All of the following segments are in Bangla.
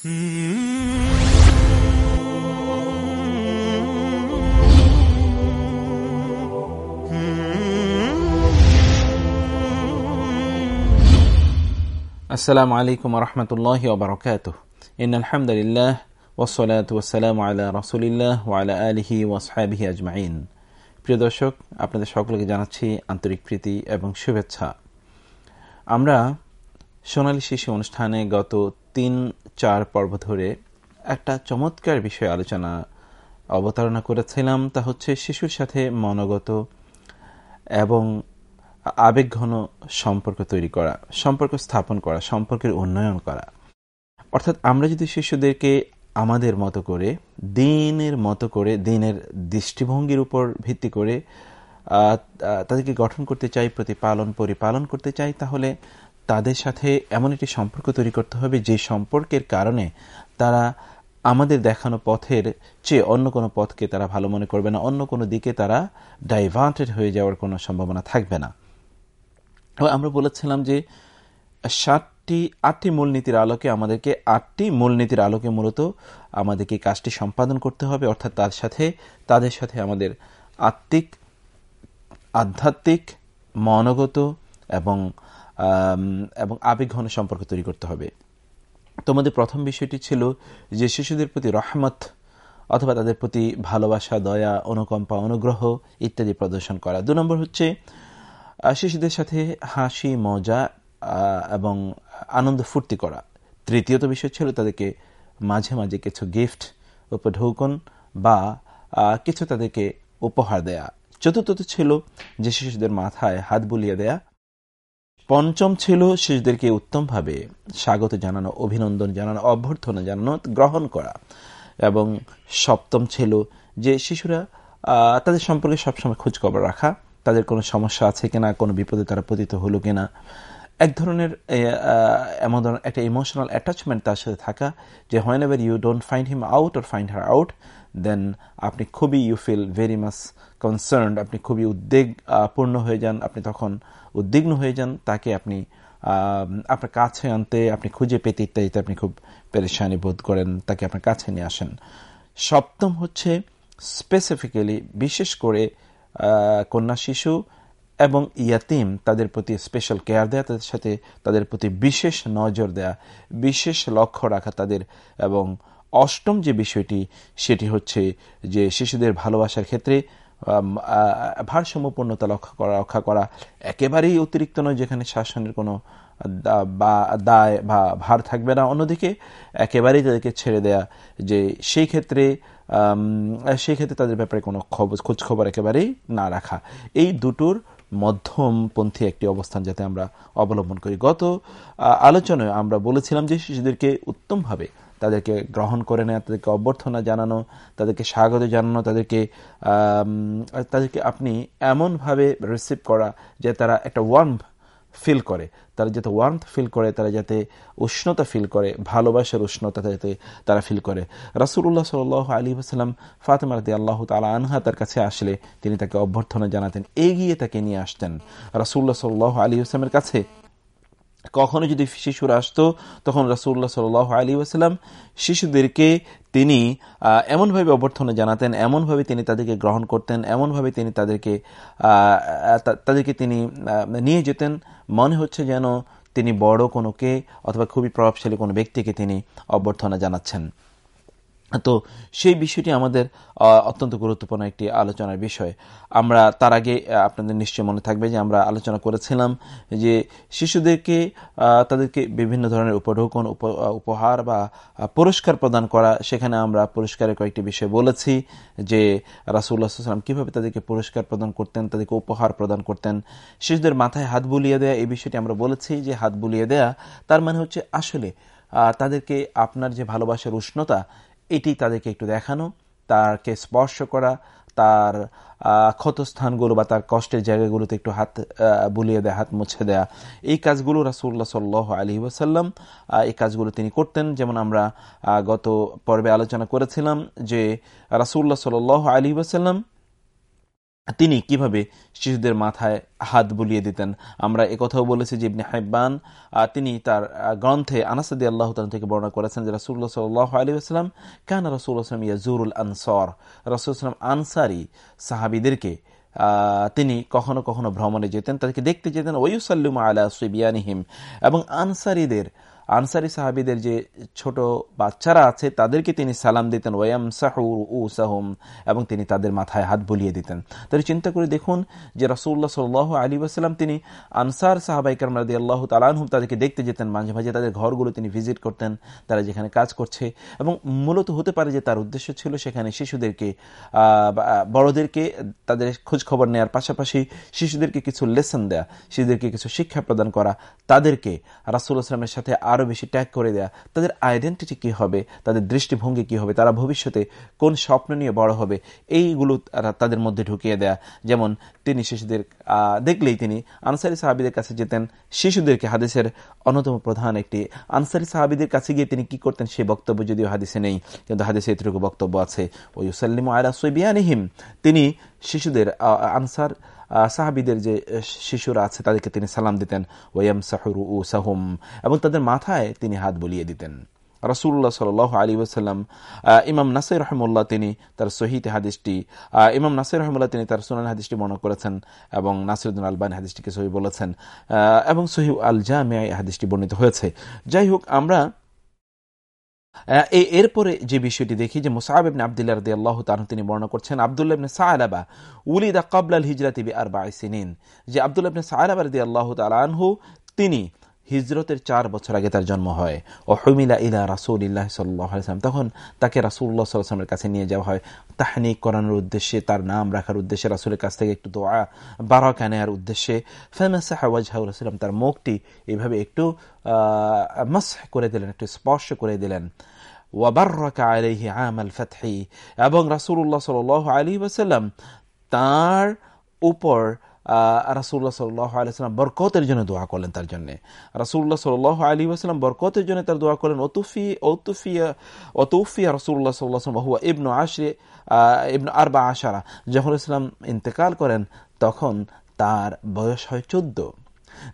আসসালামু আলাইকুম রহমতুল্লাহ ওবরকাত ইন আলহামদুলিল্লাহ ওসলাত ওসালাম আলা রসুলিল্লাহ ওয়ালা আলহি ওয়াসহাবিহি আজমাইন প্রিয় দর্শক, আপনাদের সকলকে জানাচ্ছি আন্তরিক প্রীতি এবং শুভেচ্ছা। আমরা সোনালী শিশু অনুষ্ঠানে গত তিন চার পর্ব ধরে একটা চমৎকার বিষয়ে আলোচনা অবতারণা করেছিলাম, তা হচ্ছে শিশুর সাথে মনোগত এবং আবেগঘন সম্পর্ক তৈরি করা, সম্পর্ক স্থাপন করা, সম্পর্কের উন্নয়ন করা। অর্থাৎ আমরা যদি শিশুদেরকে আমাদের মতো করে, দিনের মতো করে, দিনের দৃষ্টিভঙ্গির উপর ভিত্তি করে তাদেরকে গঠন করতে চাই, প্রতিপালন, পরিপালন করতে চাই, তাহলে তাদের সাথে এমন একটি সম্পর্ক তৈরি করতে হবে যে সম্পর্কের কারণে তারা আমাদের দেখানো পথের চেয়ে অন্য কোনো পথকে তারা ভালো মনে করবে না, অন্য কোনো দিকে তারা ডাইভার্টেড হয়ে যাওয়ার কোনো সম্ভাবনা থাকবে না। আমরা বলেছিলাম যে ষাটটি আটটি মূলনীতির আলোকে আমাদেরকে আটটি মূলনীতির আলোকে মূলত আমাদেরকে কাজটি সম্পাদন করতে হবে, অর্থাৎ তার সাথে, তাদের সাথে আমাদের আত্মিক, আধ্যাত্মিক, মনগত এবং এবং আবেগঘন সম্পর্ক তৈরি করতে হবে। তোমাদের প্রথম বিষয়টি ছিল যে শিশুদের প্রতি রহমত অথবা তাদের প্রতি ভালোবাসা, দয়া, অনুকম্পা, অনুগ্রহ ইত্যাদি প্রদর্শন করা। দু নম্বর হচ্ছে শিশুদের সাথে হাসি, মজা এবং আনন্দ ফুর্তি করা। তৃতীয়ত বিষয় ছিল তাদেরকে মাঝে মাঝে কিছু গিফট, উপঢৌকন বা কিছু তাদেরকে উপহার দেয়া। চতুর্থত ছিল যে শিশুদের মাথায় হাত বুলিয়ে দেয়া পঞ্চম ছিল শিশুদেরকে উত্তমভাবে স্বাগত জানানো, অভিনন্দন জানানো, অভ্যর্থনা জানানো, গ্রহণ করা। এবং সপ্তম ছিল যে শিশুরা তাদের সম্পর্কে সবসময় খোঁজখবর রাখা। তাদের কোনো সমস্যা আছে কিনা, কোনো বিপদে তারা পতিত হলো কিনা। এক ধরনের এমন ধরনের একটা ইমোশনাল অ্যাটাচমেন্ট তার সাথে থাকা যে whenever you don't find him out or find her out then আপনি খুবই you feel very much concern আপনি খুবই উদ্বেগপূর্ণ হয়ে যান, আপনি তখন উদ্বিগ্ন হয়ে যান, তাকে আপনি আপনার কাছে আনতে, আপনি খুঁজে পেতে ইত্যাদিতে আপনি খুব পেরেশানি বোধ করেন, তাকে আপনার কাছে নিয়ে আসেন। সপ্তম হচ্ছে স্পেসিফিক্যালি বিশেষ করে কন্যা শিশু এবং ইয়াতিম, তাদের প্রতি স্পেশাল কেয়ার দেয়া, তাদের সাথে তাদের প্রতি বিশেষ নজর দেয়া, বিশেষ লক্ষ্য রাখা তাদের, এবং অষ্টম যে বিষয়টি, সেটি হচ্ছে যে শিশুদের ভালোবাসার ক্ষেত্রে ভারসাম্যপূর্ণতা লক্ষ্য করা, রক্ষা করা একেবারেই অতিরিক্ত নয় যেখানে শাসনের কোনো বা, দায় বা ভার থাকবে না। অন্যদিকে একেবারেই তাদেরকে ছেড়ে দেয়া যে সেই ক্ষেত্রে সেই ক্ষেত্রে তাদের ব্যাপারে কোনো খবর, খোঁজখবর একেবারেই না রাখা। এই দুটোর মধ্যমপন্থী একটি অবস্থান যাতে আমরা অবলম্বন করি। গত আলোচনায় আমরা বলেছিলাম যে শিশুদেরকে উত্তমভাবে তাদেরকে গ্রহণ করে নেওয়া তাদেরকে অভ্যর্থনা জানানো, তাদেরকে স্বাগত জানানো, তাদেরকে তাদেরকে আপনি এমনভাবে রিসিভ করা যে তারা একটা ওয়ার্ম ফিল করে। তারা যাতে ওয়ার্মথ ফিল করে, তারা যাতে উষ্ণতা ফিল করে, ভালোবাসার উষ্ণতা যাতে তারা ফিল করে। রাসুল্লাহ সাল আলী আসালাম ফাতেমা রাদি আল্লাহ তালা আনহা তার কাছে আসলে তিনি তাকে অভ্যর্থনা জানাতেন, এগিয়ে তাকে নিয়ে আসতেন। রাসুল্লাহ সাল আলী আসলামের কাছে কখনো যদি শিশুরা আসতো, তখন রাসুল্লাহ সাল আলী আসালাম শিশুদেরকে তিনি এমনভাবে অভ্যর্থনা জানাতেন, এমনভাবে তিনি তাদেরকে গ্রহণ করতেন, এমনভাবে তিনি তাদেরকে তাদেরকে তিনি নিয়ে যেতেন। মনে হচ্ছে যেন তিনি বড় কোনোকে অথবা খুবই প্রভাবশালী কোনো ব্যক্তিকে তিনি অভ্যর্থনা জানাচ্ছেন। তো সেই বিষয়টি আমাদের অত্যন্ত গুরুত্বপূর্ণ একটি আলোচনার বিষয়। আমরা তার আগে আপনাদের নিশ্চয় মনে থাকবে যে আমরা আলোচনা করেছিলাম যে শিশুদেরকে তাদেরকে বিভিন্ন ধরনের উপঢৌকন উপহার বা পুরস্কার প্রদান করা, সেখানে আমরা পুরস্কারের কয়েকটি বিষয় বলেছি যে রাসুল্লাহ সাল্লাম কীভাবে তাদেরকে পুরস্কার প্রদান করতেন, তাদেরকে উপহার প্রদান করতেন। শিশুদের মাথায় হাত বুলিয়ে দেয়া, এই বিষয়টি আমরা বলেছি যে হাত বুলিয়ে দেয়া, তার মানে হচ্ছে আসলে তাদেরকে আপনার যে ভালোবাসার উষ্ণতা এটি তাদেরকে একটু দেখানো, তারকে স্পর্শ করা, তার ক্ষতস্থানগুলো বা তার কষ্টের জায়গাগুলোতে একটু হাত বুলিয়ে দেয়া, হাত মুছে দেয়া। এই কাজগুলো রাসুল্লাহ সাল্লাহ আলী ওসাল্লাম এই কাজগুলো তিনি করতেন। যেমন আমরা গত পর্বে আলোচনা করেছিলাম যে রাসুল্লাহ সাল আলী ওসাল্লাম তিনি কীভাবে শিশুদের মাথায় হাত বুলিয়ে দিতেন? আমরা একথাও বলেছি যে ইবনে হাইবান তিনি তার গ্রন্থে আনাসাদি আল্লাহ থেকে বর্ণনা করেছেন যে রাসুল্লাহ সাল্লাহ আলী আসলাম কেন আসলাম ইয়াজুরুল আনসর। রাসুল আসলাম আনসারি সাহাবিদেরকে তিনি কখনো কখনো ভ্রমণে যেতেন, তাদেরকে দেখতে যেতেন ওয়ুসাল্লুম আলা সুবিয়ানিহিম এবং আনসারিদের আনসারি সাহাবিদের যে ছোট বাচ্চারা আছে, তাদেরকে তিনি সালাম দিতেন ওয়াম সাহু সাহম এবং তিনি তাদের মাথায় হাত বুলিয়ে দিতেন। তাহলে চিন্তা করে দেখুন যে রাসুল্লাহ সাল আলী আসালাম তিনি আনসার সাহাবাই কারমাদি আল্লাহ তালানহুম তাদেরকে দেখতে যেতেন, মাঝে মাঝে তাদের ঘরগুলো তিনি ভিজিট করতেন, তারা যেখানে কাজ করছে। এবং মূলত হতে পারে যে তার উদ্দেশ্য ছিল সেখানে শিশুদেরকে বড়দেরকে তাদের খোঁজ খবর নেওয়ার পাশাপাশি শিশুদেরকে কিছু লেসন দেয়া, শিশুদেরকে কিছু শিক্ষা প্রদান করা, তাদেরকে রাসুল আসলামের সাথে আর আরও বেশি ট্যাগ করে দেয়া। তাদের আইডেন্টিটি কি হবে? তাদের দৃষ্টিভঙ্গি কি হবে? তারা ভবিষ্যতে কোন স্বপ্ন নিয়ে বড় হবে? এইগুলো তারা তাদের মধ্যে ঢুকিয়ে দেয়া। যেমন তিনি শিশুদের দেখলেই তিনি আনসারি সাহাবিদের কাছে যেতেন। শিশুদেরকে হাদিসের অন্যতম প্রধান একটি আনসারি সাহাবিদের কাছে গিয়ে তিনি কি করতেন? সেই বক্তব্য যদিও হাদিসে নেই, কিন্তু হাদিসে এতটুকু বক্তব্য আছে। ওই ইউসাল্লিম আয়রা সৈবিয়ানিহিম তিনি শিশুদের আনসার সাহাবিদের যে শিশুরা আছে, তাদেরকে তিনি সালাম দিতেন ওয়াম সাহরু ও সাহুম এবং তাদের মাথায় তিনি হাত বলিয়ে দিতেন। রাসুল্লাহ সাল আলী ওসাল্লাম ইমাম নাসির রহমুল্লাহ তিনি তার সহিত হাদিসটি ইমাম নাসির রহমুল্লাহ তিনি তার সুনান হাদিসটি মনে করেছেন, এবং নাসিরুদ্দিন আলবান হাদিসটিকে সহি বলেছেন এবং সহি আল জামিয়া হাদিসটি বর্ণিত হয়েছে। যাই হোক, আমরা এরপরে যে বিষয়টি দেখি যে মুসাহাব ইবনে আবদুল্লাহ রদি আল্লাহ তাহ তিনি বর্ণনা করছেন, আবদুল্লাহ ইবনে সাহালাবা উলিদা কাবলাল হিজরাতিবি আর বাইসিনিন যে আবদুল্লাহ ইবনে সাহালাবা রদি আল্লাহ তালানহু তিনি হিজরতের চার বছর আগে তার জন্ম হয়। ও হমিলা ইলা রাসুল ইল্লাহ সাল্লাম। তখন তাকে রাসুল্লাহ সাল্লামের কাছে নিয়ে যাওয়া হয়। তাহানিক করানোর উদ্দেশ্যে, তার নাম রাখার উদ্দেশ্যে রাসুলের কাছ থেকে একটু দোয়া, বারাকা নেওয়ার উদ্দেশ্যে। ফেমাসাহাউসালাম তার মুখটি এইভাবে একটু মাস করে দিলেন, একটু স্পর্শ করে দিলেন। এবং রাসুল্লাহ সাল আলী ওসাল্লাম তার উপর রাসুল্লাহ সাল্লাহ আলিয়াল্লাম বরকতের জন্য দোয়া করলেন তার জন্য। রাসুল্লাহ সাল্লাহ আলী আসলাম বরকতের জন্য তার দোয়া করলেন অতুফি অতুফিয়া অতুফিয়া রাসুল্লাহ সাল্লাহাম বাহুয়া ইবনু আশরে ইবনু আরবা আশারা। যখন ইসলাম ইন্তেকাল করেন, তখন তার বয়স হয় চোদ্দ।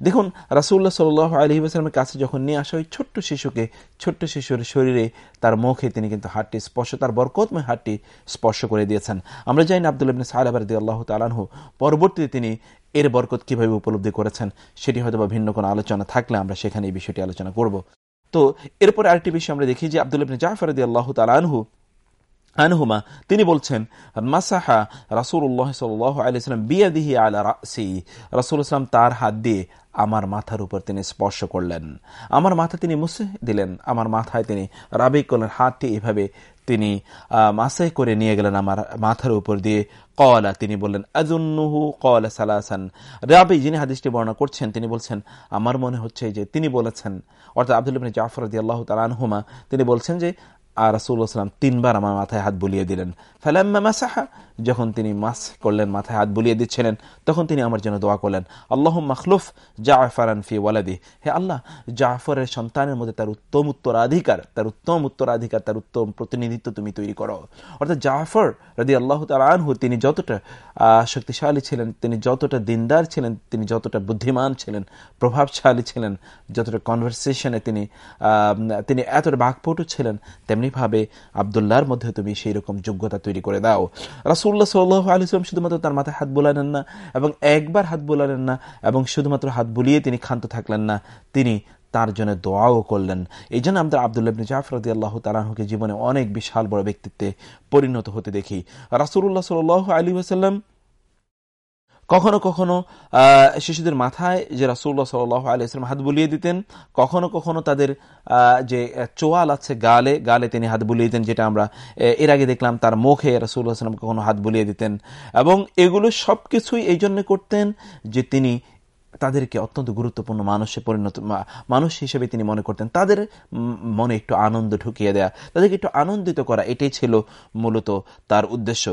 দেখুন রাসুল্লাহ সাল আলী আসলামের কাছে যখন নিয়ে আসা ওই ছোট্ট শিশুকে, ছোট্ট শিশুর শরীরে তার মুখে তিনি কিন্তু হাটটি স্পর্শ, তার বরকতময় হাটটি স্পর্শ করে দিয়েছেন। আমরা জানি না আবদুল্লাবিন সাহাবারদি আল্লাহ তালানহু পরবর্তীতে তিনি এর বরকত কীভাবে উপলব্ধি করেছেন, সেটি হয়তো বা ভিন্ন কোনো আলোচনা থাকলে আমরা সেখানে এই বিষয়টি আলোচনা করব। তো, এরপরে আরেকটি বিষয় আমরা দেখি যে আবদুল্লাবিন জাফরদি আল্লাহ তালানহু আনহুমা, তিনি বলছেন, মাসাহা রাসুল্লাহ সাল্লাম বিয়াদিহি আলা রাসি। রাসুল ইসলাম তার হাত দিয়ে আমার মাথার উপর তিনি স্পর্শ করলেন। আমার মাথা তিনি মুছে দিলেন, আমার মাথায় তিনি রাবি করলেন হাতটি এভাবে তিনি মাসাই করে নিয়ে গেলেন আমার মাথার উপর দিয়ে। কলা তিনি বললেন, আজুন্নুহু কলা সালাসান। রাবি যিনি হাদিসটি বর্ণনা করছেন, তিনি বলছেন, আমার মনে হচ্ছে যে তিনি বলেছেন, অর্থাৎ আব্দুল জাফর আদি আল্লাহ তালানহুমা তিনি বলছেন যে আর রাসুল্লাহাম তিনবার আমার মাথায় হাত বুলিয়ে দিলেন। ফেলাম্মা মাসাহা, যখন তিনি মাস করলেন, মাথায় হাত বুলিয়ে দিচ্ছিলেন, তখন তিনি আমার জন্য দোয়া করলেন। আল্লাহ মখলুফ জাফরান ফি ওয়ালাদি। হে আল্লাহ, জাফরের সন্তানের মধ্যে তার উত্তম উত্তরাধিকার, তার উত্তম উত্তরাধিকার, তার উত্তম প্রতিনিধিত্ব তুমি তৈরি করো। অর্থাৎ জাফর রদি আল্লাহ তালহু তিনি যতটা শক্তিশালী ছিলেন, তিনি যতটা দিনদার ছিলেন, তিনি যতটা বুদ্ধিমান ছিলেন, প্রভাবশালী ছিলেন, যতটা কনভারসেশনে তিনি তিনি এতটা বাঘপটু ছিলেন তেমনিভাবে আবদুল্লাহর মধ্যে তুমি সেই রকম যোগ্যতা তৈরি করে দাও। রাসুল্লাহ সাল্লাহ আলিয়াম শুধুমাত্র তার মাথায় হাত বোলালেন না এবং একবার হাত বোলালেন না এবং শুধুমাত্র হাত বুলিয়ে তিনি ক্ষান্ত থাকলেন না, তিনি তার জন্য দোয়াও করলেন। এই জন্য আমাদের আবদুল্লাহ জাফরদি আল্লাহ তালাহুকে জীবনে অনেক বিশাল বড় ব্যক্তিত্বে পরিণত হতে দেখি। রাসুল্লাহ সাল আলী আসাল্লাম কখনো কখনো শিশুদের মাথায় যে রাসুল্লাহ সাল আলিয়াল্লাম হাত বুলিয়ে দিতেন, কখনো কখনো তাদের যে চোয়াল আছে গালে গালে তিনি হাত বুলিয়ে দিতেন, যেটা আমরা এর আগে দেখলাম তার মুখে রাসুল্লাহ সাল্লাম কখনো হাত বুলিয়ে দিতেন। এবং এগুলো সব কিছুই এই জন্য করতেন যে তিনি তাদেরকে অত্যন্ত গুরুত্বপূর্ণ মানুষে পরিণত মানুষ হিসেবে তিনি মনে করতেন। তাদের মনে একটু আনন্দ ঢুকিয়ে দেয়া, তাদেরকে একটু আনন্দিত করা, এটাই ছিল মূলত তার উদ্দেশ্য।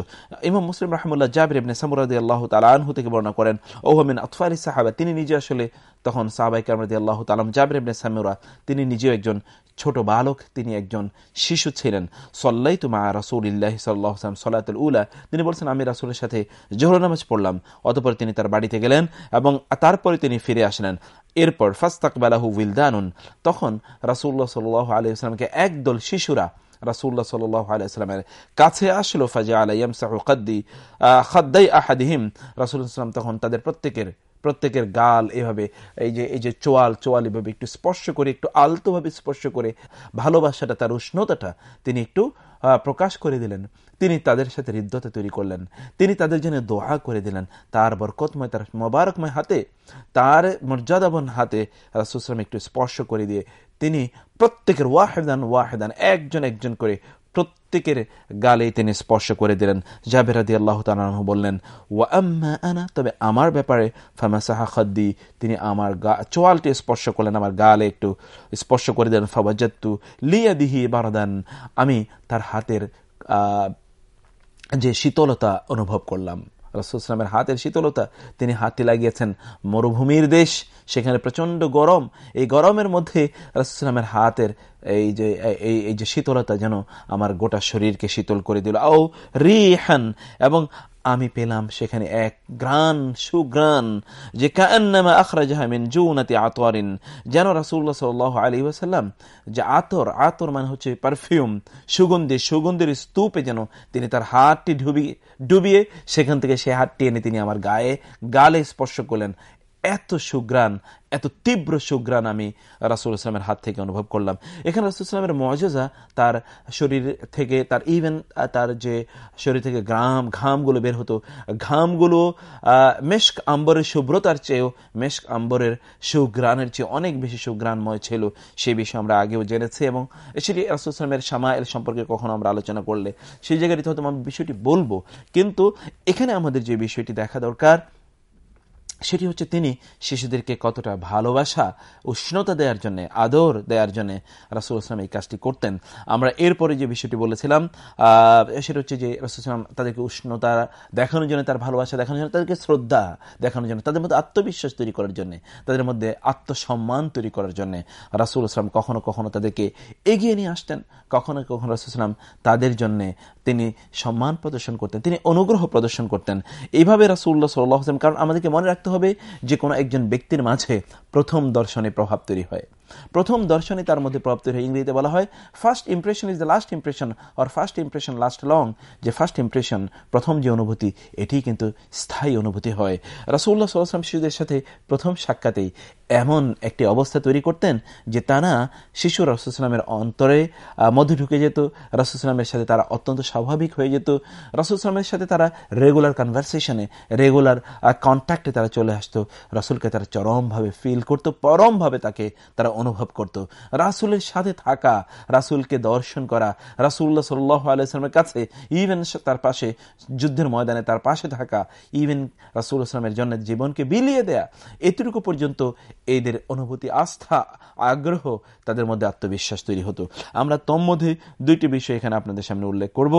ইমাম মুসলিম রহমুল্লাহ জাবির ইবনে সামুরাদি আল্লাহ তালাহু থেকে বর্ণনা করেন ওহমিন আতফারি সাহাবা তিনি নিজে আসলে তখন সাহাবাই কামরাদি আল্লাহ তালাম জাবির ইবনে সামুরা, তিনি নিজেও একজন ছোট বালক, তিনি একজন শিশু ছিলেন। সল্লাই তুমা রাসুল ইল্লাহ সাল্লাহাম সলাতুল উলা। তিনি বলছেন, আমি রাসুলের সাথে জোহর নামাজ পড়লাম। অতপর তিনি তার বাড়িতে গেলেন এবং তারপরে তিনি ফিরে আসলেন। এরপর ফাস্তাকবালাহু উইলদানুন। তখন রাসুল্লাহ সাল আলিয়াকে একদল শিশুরা রাসুল্লাহ সাল্লাহ আলাইস্লামের কাছে আসলো। ফাজা আলাইম সাহুদ্দি খাদ্দাই আহাদিহিম। রাসুল ইসলাম তখন তাদের প্রত্যেকের প্রত্যেকের গাল এভাবে, এই যে এই যে চোয়াল চোয়াল এভাবে একটু স্পর্শ করে, একটু আলতোভাবে স্পর্শ করে ভালোবাসাটা, তার উষ্ণতাটা তিনি একটু প্রকাশ করে দিলেন। তিনি তাদের সাথে হৃদ্যতা তৈরি করলেন। তিনি তাদের জন্য দোহা করে দিলেন। তার বরকতময়, তার মোবারকময় হাতে, তার মর্যাদাবন হাতে রাসুসলাম একটু স্পর্শ করে দিয়ে তিনি প্রত্যেকের ওয়াহেদান ওয়াহেদান, একজন একজন করে প্রত্যেকের গালে তিনি স্পর্শ করে দিলেন। জাবেরাদি আল্লাহ তালাহ বললেন, ওয়া আনা? তবে আমার ব্যাপারে ফামাসাহা খদ্দি, তিনি আমার গা, চোয়ালটি স্পর্শ করলেন, আমার গালে একটু স্পর্শ করে দিলেন। ফাবাজাত্তু লিয়া দিহি বারদান, আমি তার হাতের যে শীতলতা অনুভব করলাম। রসুলামের হাতের শীতলতা। তিনি হাতটি লাগিয়েছেন মরুভূমির দেশ, সেখানে প্রচণ্ড গরম। এই গরমের মধ্যে রসুলামের হাতের এই যে এই যে শীতলতা যেন আমার গোটা শরীরকে শীতল করে দিল। ও রিহান এবং আমি পেলাম সেখানে এক গ্রান সুগ্রান যে কান্নামা আখরা জাহামিন জুনাতি আতোয়ারিন যেন রাসুল্লাহ সাল আলী ওয়াসাল্লাম, যে আতর আতর মানে হচ্ছে পারফিউম সুগন্ধি, সুগন্ধির স্তূপে যেন তিনি তার হাতটি ডুবিয়ে ডুবিয়ে সেখান থেকে সে হাতটি এনে তিনি আমার গায়ে, গালে স্পর্শ করলেন। এত সুগ্রাণ এত তীব্র সুগ্রাণ আমি রাসুল ইসলামের হাত থেকে অনুভব করলাম। এখানে রাসুল ইসলামের মজা তার শরীর থেকে, তার ইভেন তার যে শরীর থেকে গ্রাম, ঘামগুলো বের হতো। ঘামগুলো মেশক আম্বরের শুভ্রতার চেয়েও, মেশক আম্বরের সুগ্রাণের চেয়ে অনেক বেশি সুগ্রাণময় ছিল। সে বিষয়ে আমরা আগেও জেনেছি এবং সেটি রাসুল ইসলামের সামায়ের সম্পর্কে কখনো আমরা আলোচনা করলে সেই জায়গাটিতে হয়তো আমি বিষয়টি বলব। কিন্তু এখানে আমাদের যে বিষয়টি দেখা দরকার সেটি হচ্ছে তিনি শিশুদেরকে কতটা ভালোবাসা উষ্ণতা দেওয়ার জন্য, আদর দেওয়ার জন্য রাসুল ইসলাম এই কাজটি করতেন। আমরা এরপরে যে বিষয়টি বলেছিলাম সেটা হচ্ছে যে রাসুল ইসলাম তাদেরকে উষ্ণতা দেখানোর জন্য, তার ভালোবাসা দেখানোর জন্য, তাদেরকে শ্রদ্ধা দেখানোর জন্য, তাদের মধ্যে আত্মবিশ্বাস তৈরি করার জন্য, তাদের মধ্যে আত্মসম্মান তৈরি করার জন্য রাসুল ইসলাম কখনো কখনো তাদেরকে এগিয়ে নিয়ে আসতেন। কখনো কখনো রাসুল ইসলাম তাদের জন্যে তিনি সম্মান প্রদর্শন করতেন, তিনি অনুগ্রহ প্রদর্শন করতেন। এইভাবে রাসুল্লাহ সাল্লাহ হোসেন কারণ আমাদেরকে মনে রাখতে হবে যে কোনো একজন ব্যক্তির মাঝে প্রথম দর্শনে প্রভাব তৈরি হয়। প্রথম দর্শনে তার মধ্যে প্রাপ্ত হয় ইংরেজিতে বলা হয় first impression is the last impression or first impression last long যে ফার্স্ট ইমপ্রেশন প্রথম যে অনুভূতি, এটি কিন্তু স্থায়ী অনুভূতি হয়। রাসুল্লাহ সাল্লাম শিশুদের সাথে প্রথম সাক্ষাতেই এমন একটি অবস্থা তৈরি করতেন যে তারা শিশু রসুলামের অন্তরে মধ্যে ঢুকে যেত রসুলামের সাথে তারা অত্যন্ত স্বাভাবিক হয়ে যেত রসুলামের সাথে তারা রেগুলার কনভারসেশনে রেগুলার কন্ট্যাক্টে তারা চলে আসতো, রসুলকে তারা চরমভাবে ফিল করতো, পরমভাবে তাকে তারা অনুভব করত। রাসুলের সাথে থাকা, রাসুলকে দর্শন করা রাসুল্লাহ সাল্লাহ কাছে ইভেন তার পাশে, যুদ্ধের ময়দানে তার পাশে থাকা ইভেন রাসুল ইসলামের জন্য জীবনকে বিলিয়ে দেয়া, এতটুকু পর্যন্ত এদের অনুভূতি, আস্থা, আগ্রহ তাদের মধ্যে আত্মবিশ্বাস তৈরি হতো। আমরা তোর মধ্যে দুইটি বিষয় এখানে আপনাদের সামনে উল্লেখ করব।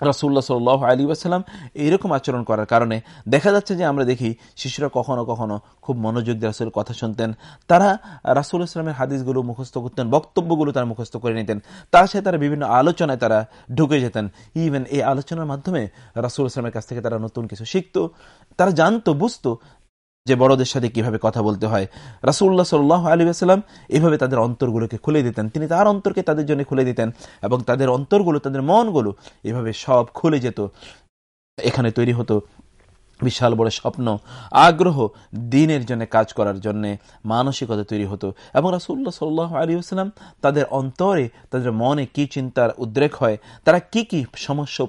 রাসুল্লাহ সাল আলী আসসালাম এইরকম আচরণ করার কারণে দেখা যাচ্ছে যে আমরা দেখি শিশুরা কখনো কখনো খুব মনোযোগ দিয়ে রাসুলের কথা শুনতেন। তারা রাসুল ইসলামের হাদিসগুলো মুখস্থ করতেন, বক্তব্যগুলো তারা মুখস্থ করে নিতেন। তার সাথে তারা বিভিন্ন আলোচনায় তারা ঢুকে যেতেন। ইভেন এই আলোচনার মাধ্যমে রাসুল ইসলামের কাছ থেকে তারা নতুন কিছু শিখত, তারা জানতো, বুঝতো যে বড়দের সাথে কীভাবে কথা বলতে হয়। রাসুল্লাহ সাল্লাহ আলী আসালাম এভাবে তাদের অন্তরগুলোকে খুলে দিতেন। তিনি তার অন্তরকে তাদের জন্য খুলে দিতেন এবং তাদের অন্তরগুলো, তাদের মনগুলো এভাবে সব খুলে যেত। এখানে তৈরি হতো বিশাল বড় স্বপ্ন, আগ্রহ দিনের জন্য কাজ করার জন্য মানসিকতা তৈরি হতো এবং রাসুল্লাহ সাল্লাহ আলী আসসালাম তাদের অন্তরে, তাদের মনে কি চিন্তার উদ্রেক হয়, তারা কি কি সমস্যা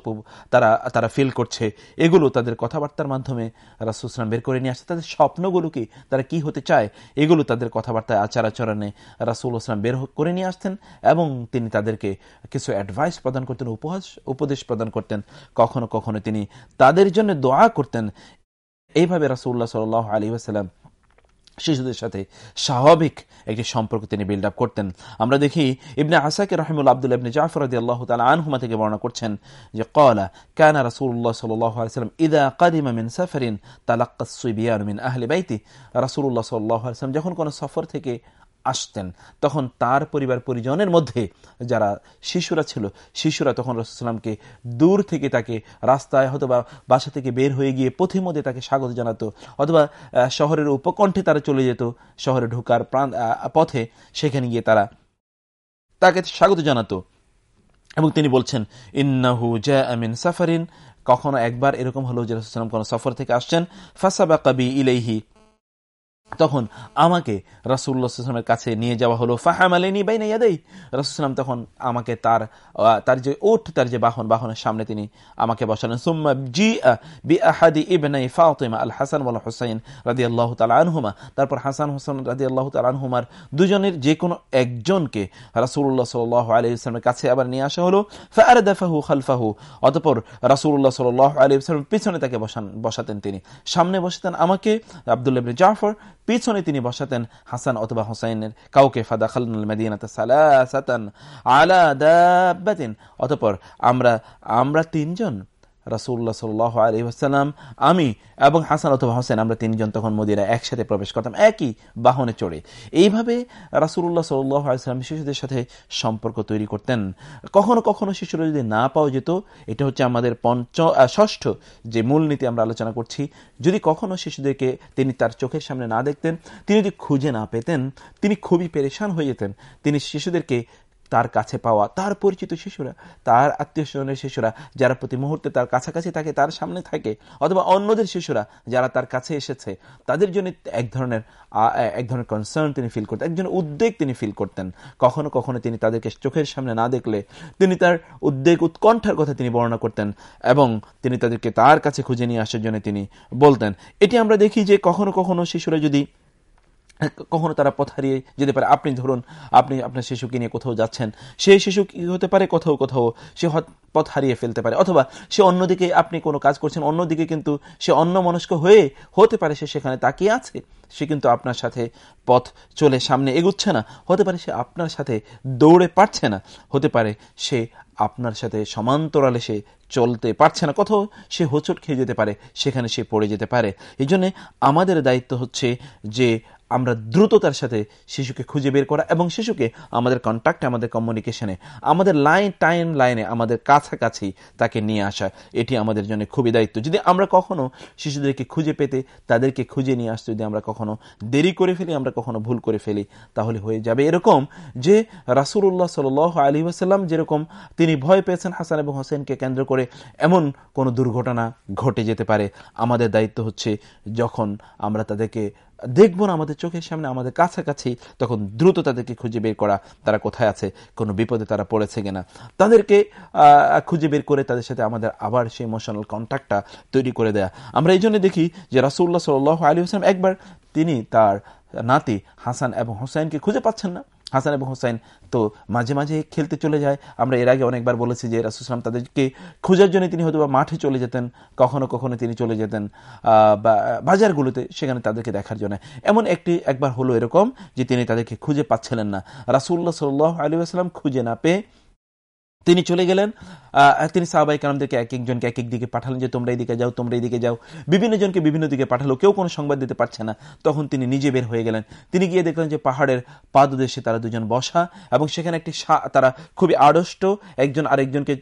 তারা তারা ফিল করছে, এগুলো তাদের কথাবার্তার মাধ্যমে রাসুলাম বের করে নিয়ে আসছে তাদের স্বপ্নগুলো কি, তারা কি হতে চায়, এগুলো তাদের কথাবার্তায় আচার আচরণে রাসুল আসলাম বের করে নিয়ে আসতেন এবং তিনি তাদেরকে কিছু অ্যাডভাইস প্রদান করতেন, উপহাস, উপদেশ প্রদান করতেন। কখনো কখনো তিনি তাদের জন্য দোয়া করতেন এইভাবে রাসুল্লাহ সাল আলী আসালাম শিশুদের সাথে স্বাভাবিক একটি সম্পর্ক তিনি বিল্ড আপ করতেন। আমরা দেখি ইবনে আসাকে রহমুল আব্দুল ইবনে জাফর আদি আল্লাহ তালা আনহুমা থেকে বর্ণনা করছেন যে কলা কানা রাসুল্লাহ সাল্লাম ইদা কাদিমা মিন সাফারিন তালাক্কাসুবিয়ান মিন আহলে বাইতি। রাসুল্লাহ সাল্লাহ আলসালাম যখন কোনো সফর থেকে আসতেন। তখন তার পরিবার পরিজনের মধ্যে যারা শিশুরা ছিল, শিশুরা তখন রসুলামকে দূর থেকে তাকে রাস্তায় অথবা বাসা থেকে বের হয়ে গিয়ে পথে মধ্যে তাকে স্বাগত জানাতো, অথবা শহরের উপকণ্ঠে তারা চলে যেত, শহরে ঢোকার প্রাণ পথে সেখানে গিয়ে তারা তাকে স্বাগত জানাতো। এবং তিনি বলছেন, ইন্নাহু জা আমিন সাফারিন। কখনো একবার এরকম হলো যে রসুলাম কোন সফর থেকে আসছেন ফাসাবা কবি ইলেহি তখন আমাকে রাসুল্লাহামের কাছে নিয়ে যাওয়া হলো। ফাহামালিনী বাই না ইয়াদাই রাসুলাম তখন আমাকে তার তার যে ওঠ তার যে বাহন, বাহনের সামনে তিনি আমাকে বসালেন। সুম্মা জি বি আহাদি ইবনাই ফাতিমা আল হাসান ওয়াল হুসাইন রাদি আল্লাহ তালা আনহুমা। তারপর হাসান হোসেন রাদি আল্লাহ তালা আনহুমার দুজনের যে কোনো একজনকে রাসুল্লাহ সাল আলী ইসলামের কাছে আবার নিয়ে আসা হলো। ফাহু খালফাহু। অতপর রাসুল্লাহ সাল আলী ইসলামের পিছনে তাকে বসান, বসাতেন তিনি। সামনে বসাতেন আমাকে আবদুল্লাহ জাফর পিছনে তিনি বসাতেন হাসান অথবা হোসাইনের, কাউকে ফাদা খালনুল মেদিনাতে সালাসাতান আলা দাবাতিন অতপর আমরা আমরা তিনজন রাসুল্লাহ সাল্লাহ আলী আসাল্লাম আমি এবং হাসান অথবা হোসেন আমরা তিনজন তখন মদিরা একসাথে প্রবেশ করতাম, একই বাহনে চড়ে। এইভাবে রাসুল্লাহ সাল্লাহ আলাইসাল্লাম শিশুদের সাথে সম্পর্ক তৈরি করতেন। কখনো কখনো শিশুরা যদি না পাওয়া যেত, এটা হচ্ছে আমাদের পঞ্চ ষষ্ঠ যে মূলনীতি আমরা আলোচনা করছি, যদি কখনো শিশুদেরকে তিনি তার চোখের সামনে না দেখতেন, তিনি যদি খুঁজে না পেতেন, তিনি খুবই পেরেশান হয়ে যেতেন, তিনি শিশুদেরকে তার কাছে পাওয়া তার পরিচিত শিশুরা, তার আত্মীয় স্বজনের শিশুরা, যারা প্রতি মুহূর্তে তার কাছাকাছি থাকে, তার সামনে থাকে, অথবা অন্যদের শিশুরা যারা তার কাছে এসেছে, তাদের জন্য এক ধরনের এক ধরনের কনসার্ন তিনি ফিল করতেন, একজন উদ্বেগ তিনি ফিল করতেন। কখনো কখনো তিনি তাদেরকে চোখের সামনে না দেখলে তিনি তার উদ্বেগ উৎকণ্ঠার কথা তিনি বর্ণনা করতেন এবং তিনি তাদেরকে তার কাছে খুঁজে নিয়ে আসার জন্য তিনি বলতেন। এটি আমরা দেখি যে কখনো কখনো শিশুরা যদি কখনো তারা পথ হারিয়ে যেতে পারে। আপনি ধরুন, আপনি আপনার শিশুকে নিয়ে কোথাও যাচ্ছেন, সেই শিশু কি হতে পারে? কোথাও কোথাও সে পথ হারিয়ে ফেলতে পারে। অথবা সে অন্যদিকে আপনি কোনো কাজ করছেন, অন্যদিকে কিন্তু সে অন্য মনস্ক হয়ে হতে পারে, সে সেখানে তাকিয়ে আছে। সে কিন্তু আপনার সাথে পথ চলে সামনে এগুচ্ছে না। হতে পারে সে আপনার সাথে দৌড়ে পারছে না। হতে পারে সে আপনার সাথে সমান্তরালে সে চলতে পারছে না। কোথাও সে হোঁচট খেয়ে যেতে পারে, সেখানে সে পড়ে যেতে পারে। এই আমাদের দায়িত্ব হচ্ছে যে আমরা দ্রুততার সাথে শিশুকে খুঁজে বের করা এবং শিশুকে আমাদের কন্ট্যাক্টে আমাদের কমিউনিকেশনে আমাদের লাইন টাইম লাইনে আমাদের কাছাকাছি তাকে নিয়ে আসা, এটি আমাদের জন্য খুবই দায়িত্ব। যদি আমরা কখনো শিশুদেরকে খুঁজে পেতে, তাদেরকে খুঁজে নিয়ে আসতে যদি আমরা কখনো দেরি করে ফেলি, আমরা কখনো ভুল করে ফেলি, তাহলে হয়ে যাবে এরকম যে রাসুল্লাহ সাল আলী আসাল্লাম যেরকম তিনি ভয় পেয়েছেন হাসান এবং হোসেনকে কেন্দ্র করে এমন কোনো দুর্ঘটনা ঘটে যেতে পারে। আমাদের দায়িত্ব হচ্ছে যখন আমরা তাদেরকে দেখব না আমাদের চোখের সামনে, আমাদের কাছাকাছি, তখন দ্রুত তাদেরকে খুঁজে বের করা, তারা কোথায় আছে, কোনো বিপদে তারা পড়েছে কিনা। তাদেরকে খুঁজে বের করে তাদের সাথে আমাদের আবার সেই ইমোশনাল কন্ট্যাক্টটা তৈরি করে দেয়া। আমরা এই জন্য দেখি যে রাসুল্লাহ সাল আলী হোসেন একবার তিনি তার নাতি হাসান এবং হোসাইনকে খুঁজে পাচ্ছেন না। হাসান এবং হোসাইন তো মাঝে মাঝে খেলতে চলে যায়। আমরা এর আগে অনেকবার বলেছি যে রাসুসলাম তাদেরকে খোঁজার জন্য তিনি হয়তো মাঠে চলে যেতেন, কখনো কখনো তিনি চলে যেতেন বা, বাজারগুলোতে সেখানে তাদেরকে দেখার জন্য। এমন একটি একবার হলো এরকম যে তিনি তাদেরকে খুঁজে পাচ্ছিলেন না। রাসুল্লাহ সাল আলী আসসালাম খুঁজে না পেয়ে তিনি চলে গেলেন। তিনি সাহবাই কালামদেরকে এক একজনকে এক এক দিকে পাঠালেন যে, তোমরা এদিকে যাও, তোমরা এদিকে যাও। বিভিন্ন জনকে বিভিন্ন দিকে পাঠালো, কেউ কোনো সংবাদ দিতে পারছে না। তখন তিনি নিজে বের হয়ে গেলেন। তিনি গিয়ে দেখলেন যে, পাহাড়ের পাদদেশে তারা দুজন বসা এবং সেখানে একটি তারা খুবই আড়ষ্ট। একজন আরেকজনকে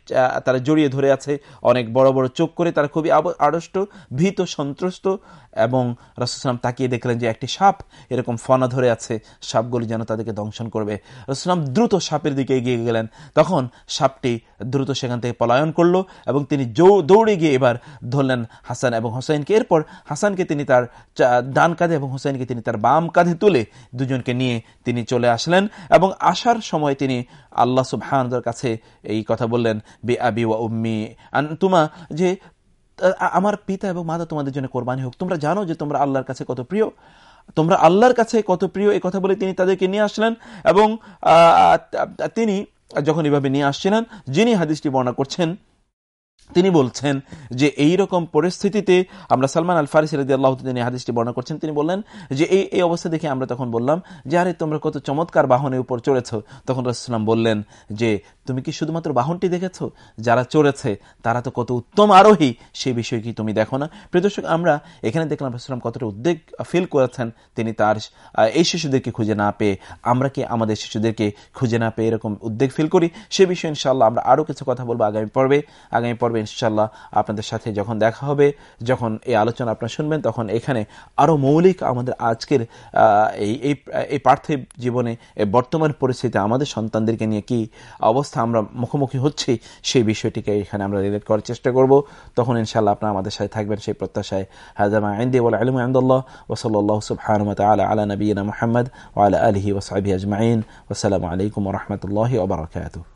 তারা জড়িয়ে ধরে আছে। অনেক বড় বড় চোখ করে তারা খুবই আড়ষ্ট, ভীত, সন্ত্রস্ত। এবং রসুলাম তাকিয়ে দেখলেন যে একটি সাপ এরকম ফনা ধরে আছে, সাপগুলি যেন তাদেরকে দংশন করবে। রসুলাম দ্রুত সাপের দিকে এগিয়ে গেলেন। তখন সাপটি দ্রুত সেখান থেকে পলায়ন করল এবং তিনি দৌড়ে গিয়ে এবার ধরলেন হাসান এবং হোসাইনকে। এরপর হাসানকে তিনি তার ডান কাঁধে এবং হোসাইনকে তিনি তার বাম কাঁধে তুলে দুজনকে নিয়ে তিনি চলে আসলেন এবং আসার সময় তিনি আল্লাহ সুবহানদের কাছে এই কথা বললেন, বে আবি ওয়া উম্মি তুমা যে আমার পিতা এবং মাতা তোমাদের জন্য কোরবানি হোক। তোমরা জানো যে তোমরা আল্লাহর কাছে কত প্রিয়। তোমরা আল্লাহর কাছে কত প্রিয় এই কথা বলে তিনি তাদেরকে নিয়ে আসলেন এবং তিনি যখন এভাবে নিয়ে আসছিলেন, যিনি হাদিসটি বর্ণনা করছেন, তিনি বলছেন যে এই রকম পরিস্থিতিতে আমরা সালমান আল ফারিস রাজি আল্লাহ তিনি হাদিসটি বর্ণনা করছেন, তিনি বললেন যে এই এই অবস্থা দেখে আমরা তখন বললাম যে আরে তোমরা কত চমৎকার বাহনের উপর চড়েছ। তখন রসুলাম বললেন যে তুমি কি শুধুমাত্র বাহনটি দেখেছ? যারা চড়েছে, তারা তো কত উত্তম আরোহী। সে বিষয় কি তুমি দেখো না? প্রিয়দর্শক আমরা এখানে দেখলাম রসুলাম কতটা উদ্বেগ ফিল করেছেন। তিনি তার এই শিশুদেরকে খুঁজে না পেয়ে, আমরা কি আমাদের শিশুদেরকে খুঁজে না পেয়ে এরকম উদ্বেগ ফিল করি? সে বিষয়ে ইনশাল্লাহ আমরা আরও কিছু কথা বলব আগামী পর্বে। আগামী পর্বে ইনশাল্লাহ আপনাদের সাথে যখন দেখা হবে, যখন এই আলোচনা আপনারা শুনবেন, তখন এখানে আরও মৌলিক আমাদের আজকের এই এই পার্থিব জীবনে বর্তমান পরিস্থিতিতে আমাদের সন্তানদেরকে নিয়ে কি অবস্থা আমরা মুখোমুখি হচ্ছি, সেই বিষয়টিকে এখানে আমরা রিলেট করার চেষ্টা করব। তখন ইনশাল্লাহ আপনার আমাদের সাথে থাকবেন সেই প্রত্যাশায়। হাজামা আইন্দি ওয়াল আলম আহমদুল্লাহ ওসল্লাহ সুবহানুমত আলা আলা নবীনা মোহাম্মদ ওয়ালা আলহি ওসাবি আজমাইন। ওসালামু আলাইকুম রহমতুল্লাহ ওবরাকাতুহ